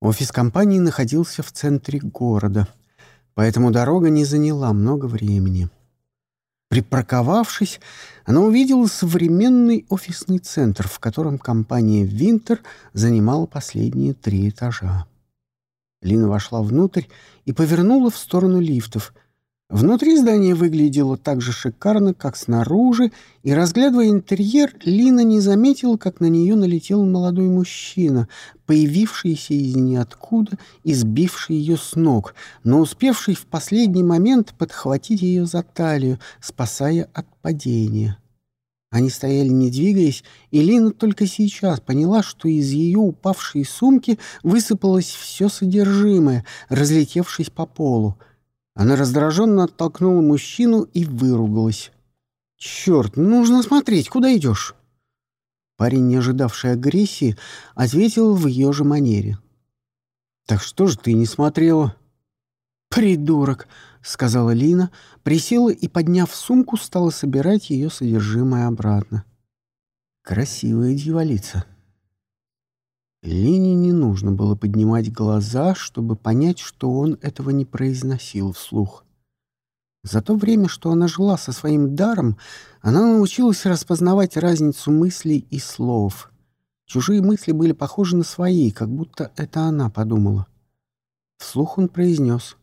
Офис компании находился в центре города, поэтому дорога не заняла много времени. Припарковавшись, она увидела современный офисный центр, в котором компания «Винтер» занимала последние три этажа. Лина вошла внутрь и повернула в сторону лифтов — Внутри здание выглядело так же шикарно, как снаружи, и, разглядывая интерьер, Лина не заметила, как на нее налетел молодой мужчина, появившийся из ниоткуда и сбивший ее с ног, но успевший в последний момент подхватить ее за талию, спасая от падения. Они стояли, не двигаясь, и Лина только сейчас поняла, что из ее упавшей сумки высыпалось все содержимое, разлетевшись по полу — она раздраженно оттолкнула мужчину и выругалась. «Черт, нужно смотреть, куда идешь?» Парень, не ожидавший агрессии, ответил в ее же манере. «Так что же ты не смотрела?» «Придурок!» — сказала Лина, присела и, подняв сумку, стала собирать ее содержимое обратно. «Красивая дьяволица!» Лене не нужно было поднимать глаза, чтобы понять, что он этого не произносил вслух. За то время, что она жила со своим даром, она научилась распознавать разницу мыслей и слов. Чужие мысли были похожи на свои, как будто это она подумала. Вслух он произнес.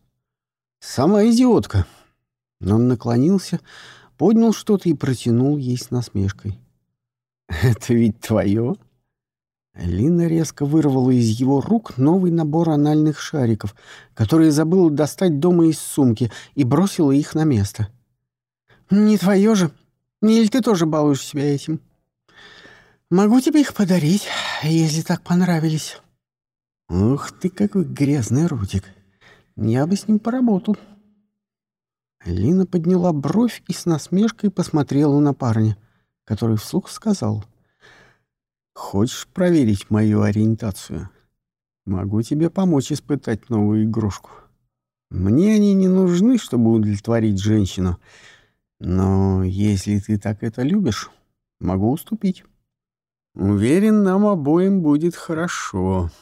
«Сама идиотка!» Но он наклонился, поднял что-то и протянул ей с насмешкой. «Это ведь твое?» Лина резко вырвала из его рук новый набор анальных шариков, которые забыла достать дома из сумки, и бросила их на место. «Не твое же? Или ты тоже балуешь себя этим? Могу тебе их подарить, если так понравились». «Ух ты, какой грязный ротик! Я бы с ним поработал». Лина подняла бровь и с насмешкой посмотрела на парня, который вслух сказал — Хочешь проверить мою ориентацию? Могу тебе помочь испытать новую игрушку. Мне они не нужны, чтобы удовлетворить женщину. Но если ты так это любишь, могу уступить. Уверен, нам обоим будет хорошо.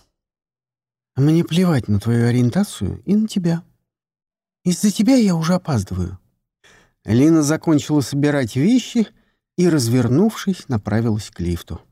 Мне плевать на твою ориентацию и на тебя. Из-за тебя я уже опаздываю. Лина закончила собирать вещи и, развернувшись, направилась к лифту.